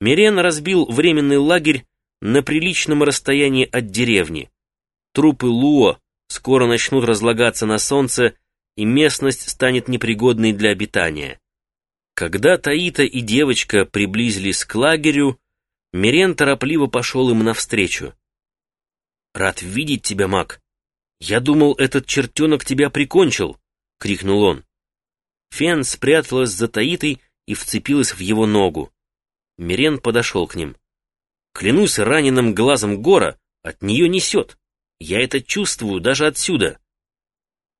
Мирен разбил временный лагерь на приличном расстоянии от деревни. Трупы Луо скоро начнут разлагаться на солнце, и местность станет непригодной для обитания. Когда Таита и девочка приблизились к лагерю, Мирен торопливо пошел им навстречу. «Рад видеть тебя, маг. Я думал, этот чертенок тебя прикончил», — крикнул он. Фен спряталась за Таитой и вцепилась в его ногу. Мирен подошел к ним. «Клянусь раненым глазом гора, от нее несет. Я это чувствую даже отсюда».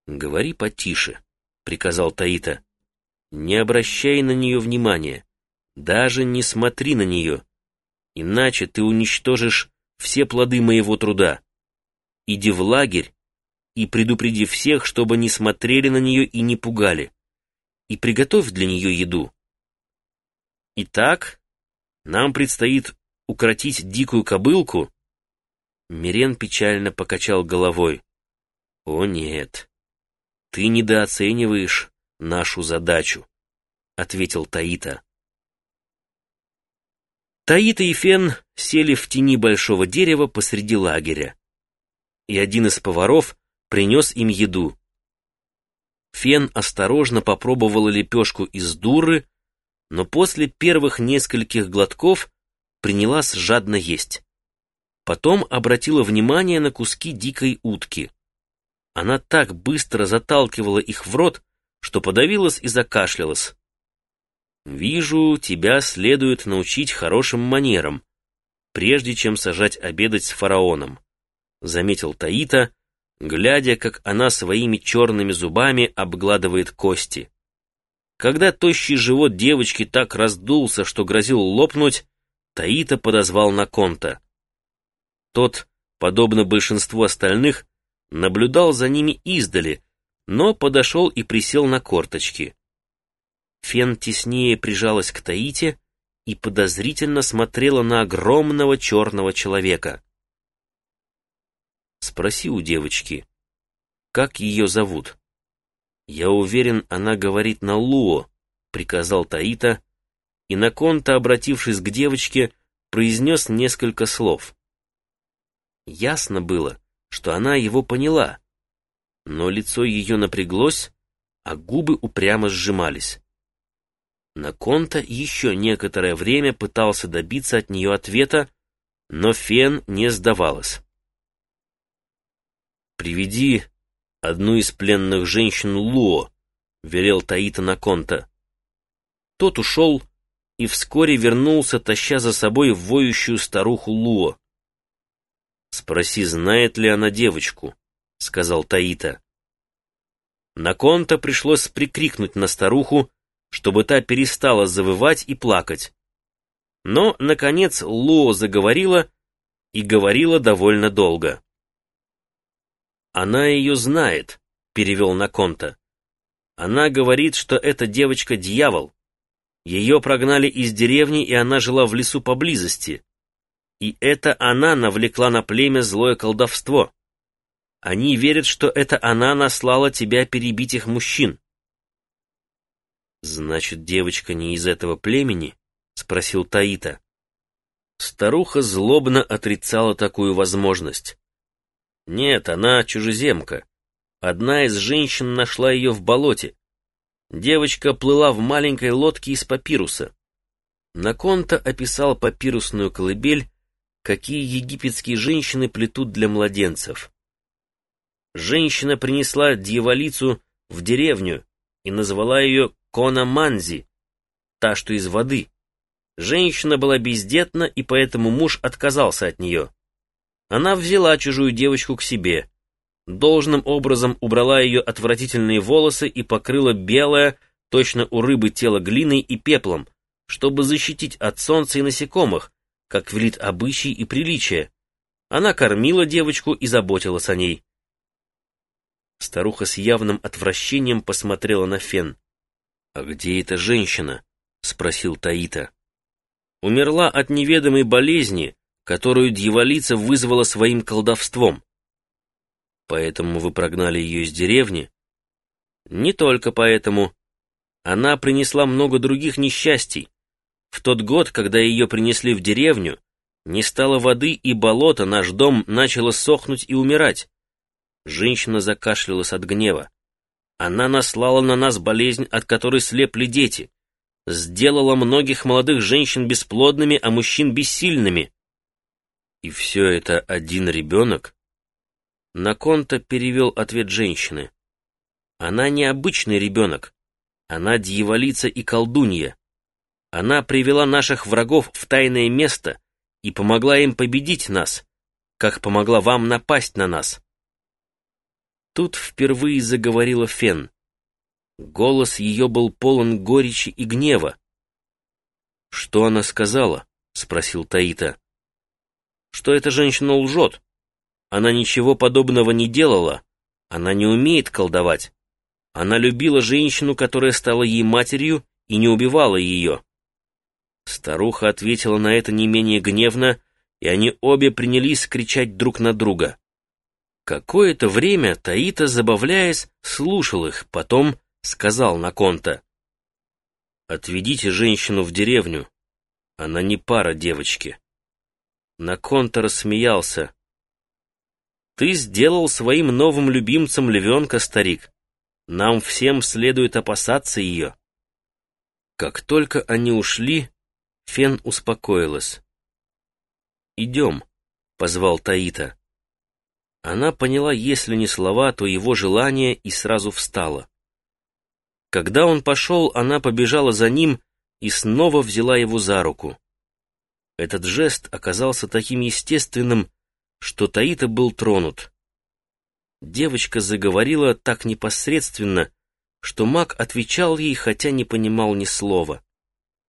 «Говори потише», — приказал Таита. «Не обращай на нее внимания. Даже не смотри на нее. Иначе ты уничтожишь все плоды моего труда. Иди в лагерь и предупреди всех, чтобы не смотрели на нее и не пугали. И приготовь для нее еду. Итак, нам предстоит укротить дикую кобылку. Мирен печально покачал головой. О нет, ты недооцениваешь нашу задачу, ответил Таита. Таита и Фен сели в тени большого дерева посреди лагеря, и один из поваров принес им еду. Фен осторожно попробовала лепешку из дуры, но после первых нескольких глотков принялась жадно есть. Потом обратила внимание на куски дикой утки. Она так быстро заталкивала их в рот, что подавилась и закашлялась. «Вижу, тебя следует научить хорошим манерам, прежде чем сажать обедать с фараоном», — заметил Таита, глядя, как она своими черными зубами обгладывает кости. Когда тощий живот девочки так раздулся, что грозил лопнуть, Таита подозвал Наконта. Тот, подобно большинству остальных, наблюдал за ними издали, но подошел и присел на корточки. Фен теснее прижалась к Таите и подозрительно смотрела на огромного черного человека. «Спроси у девочки, как ее зовут?» «Я уверен, она говорит на Луо», — приказал Таита, и Наконта, обратившись к девочке, произнес несколько слов. Ясно было, что она его поняла, но лицо ее напряглось, а губы упрямо сжимались. Наконта еще некоторое время пытался добиться от нее ответа, но Фен не сдавалась. «Приведи одну из пленных женщин Луо», — велел Таита Наконта. Тот ушел и вскоре вернулся, таща за собой воющую старуху Луо. «Спроси, знает ли она девочку», — сказал Таита. Наконта пришлось прикрикнуть на старуху, чтобы та перестала завывать и плакать. Но, наконец, Луо заговорила и говорила довольно долго. «Она ее знает», — перевел Наконта. «Она говорит, что эта девочка — дьявол. Ее прогнали из деревни, и она жила в лесу поблизости. И это она навлекла на племя злое колдовство. Они верят, что это она наслала тебя перебить их мужчин. «Значит, девочка не из этого племени?» — спросил Таита. Старуха злобно отрицала такую возможность. «Нет, она чужеземка. Одна из женщин нашла ее в болоте. Девочка плыла в маленькой лодке из папируса. Наконта описал папирусную колыбель, какие египетские женщины плетут для младенцев. Женщина принесла дьяволицу в деревню и назвала ее Кона Манзи, та, что из воды. Женщина была бездетна, и поэтому муж отказался от нее. Она взяла чужую девочку к себе, должным образом убрала ее отвратительные волосы и покрыла белое, точно у рыбы тело глиной и пеплом, чтобы защитить от солнца и насекомых, как велит обычай и приличие. Она кормила девочку и заботилась о ней. Старуха с явным отвращением посмотрела на Фен. «А где эта женщина?» — спросил Таита. «Умерла от неведомой болезни, которую дьяволица вызвала своим колдовством. Поэтому вы прогнали ее из деревни?» «Не только поэтому. Она принесла много других несчастий. В тот год, когда ее принесли в деревню, не стало воды и болото, наш дом начало сохнуть и умирать. Женщина закашлялась от гнева. Она наслала на нас болезнь, от которой слепли дети. Сделала многих молодых женщин бесплодными, а мужчин бессильными. И все это один ребенок? Наконта перевел ответ женщины. Она не обычный ребенок. Она дьяволица и колдунья. Она привела наших врагов в тайное место и помогла им победить нас, как помогла вам напасть на нас. Тут впервые заговорила Фен. Голос ее был полон горечи и гнева. «Что она сказала?» — спросил Таита. «Что эта женщина лжет. Она ничего подобного не делала. Она не умеет колдовать. Она любила женщину, которая стала ей матерью, и не убивала ее. Старуха ответила на это не менее гневно, и они обе принялись кричать друг на друга. Какое-то время Таита, забавляясь, слушал их, потом сказал Наконта. «Отведите женщину в деревню. Она не пара девочки». Наконта рассмеялся. «Ты сделал своим новым любимцем львенка, старик. Нам всем следует опасаться ее». Как только они ушли, Фен успокоилась. «Идем», — позвал Таита. Она поняла, если не слова, то его желание, и сразу встала. Когда он пошел, она побежала за ним и снова взяла его за руку. Этот жест оказался таким естественным, что Таита был тронут. Девочка заговорила так непосредственно, что маг отвечал ей, хотя не понимал ни слова.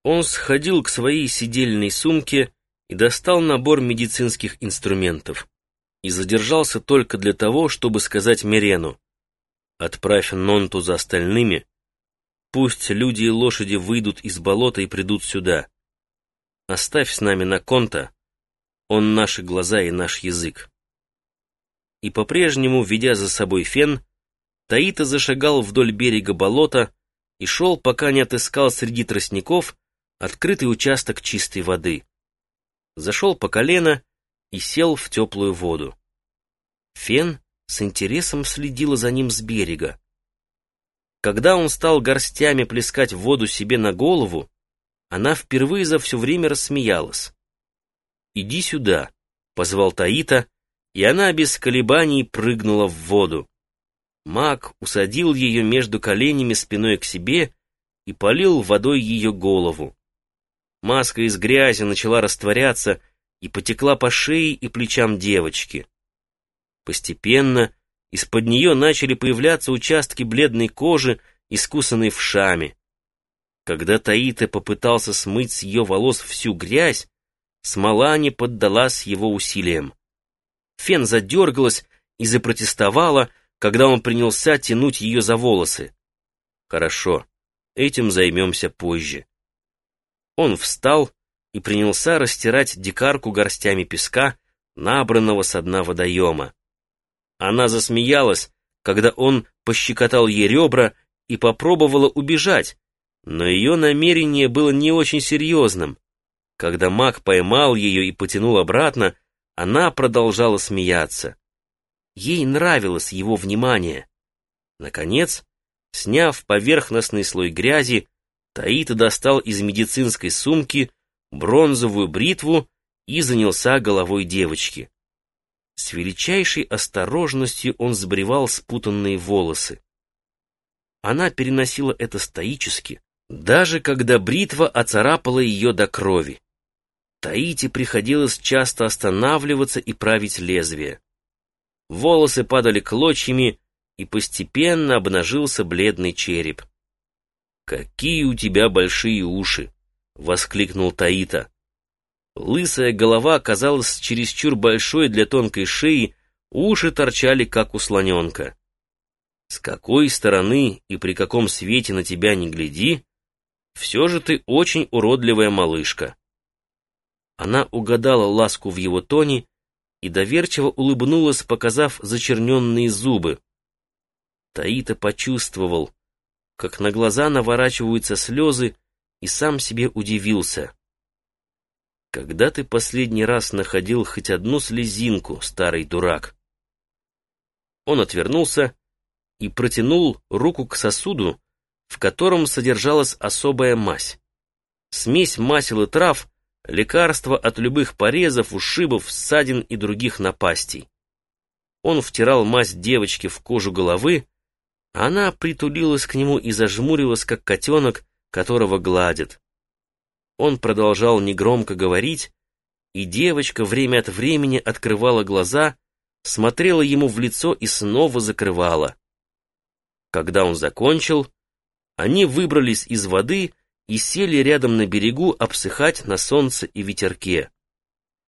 Он сходил к своей сидельной сумке и достал набор медицинских инструментов. И задержался только для того, чтобы сказать Мирену. «Отправь Нонту за остальными. Пусть люди и лошади выйдут из болота и придут сюда. Оставь с нами на конта. Он наши глаза и наш язык». И по-прежнему, ведя за собой фен, Таита зашагал вдоль берега болота и шел, пока не отыскал среди тростников открытый участок чистой воды. Зашел по колено и сел в теплую воду. Фен с интересом следила за ним с берега. Когда он стал горстями плескать воду себе на голову, она впервые за все время рассмеялась. «Иди сюда», — позвал Таита, и она без колебаний прыгнула в воду. Маг усадил ее между коленями спиной к себе и полил водой ее голову. Маска из грязи начала растворяться и потекла по шее и плечам девочки. Постепенно из-под нее начали появляться участки бледной кожи, искусанной вшами. Когда Таита попытался смыть с ее волос всю грязь, смола не поддалась его усилиям. Фен задергалась и запротестовала, когда он принялся тянуть ее за волосы. «Хорошо, этим займемся позже. Он встал и принялся растирать дикарку горстями песка, набранного со дна водоема. Она засмеялась, когда он пощекотал ей ребра и попробовала убежать, но ее намерение было не очень серьезным. Когда маг поймал ее и потянул обратно, она продолжала смеяться. Ей нравилось его внимание. Наконец, сняв поверхностный слой грязи, Таита достал из медицинской сумки бронзовую бритву и занялся головой девочки. С величайшей осторожностью он сбривал спутанные волосы. Она переносила это стоически, даже когда бритва оцарапала ее до крови. Таите приходилось часто останавливаться и править лезвие. Волосы падали клочьями, и постепенно обнажился бледный череп. «Какие у тебя большие уши!» — воскликнул Таита. Лысая голова казалась чересчур большой для тонкой шеи, уши торчали, как у слоненка. С какой стороны и при каком свете на тебя не гляди, все же ты очень уродливая малышка. Она угадала ласку в его тоне и доверчиво улыбнулась, показав зачерненные зубы. Таита почувствовал, как на глаза наворачиваются слезы, и сам себе удивился. Когда ты последний раз находил хоть одну слезинку, старый дурак? Он отвернулся и протянул руку к сосуду, в котором содержалась особая мазь. Смесь масел и трав, лекарство от любых порезов, ушибов, ссадин и других напастей. Он втирал мазь девочки в кожу головы, а она притулилась к нему и зажмурилась, как котенок, которого гладят. Он продолжал негромко говорить, и девочка время от времени открывала глаза, смотрела ему в лицо и снова закрывала. Когда он закончил, они выбрались из воды и сели рядом на берегу обсыхать на солнце и ветерке.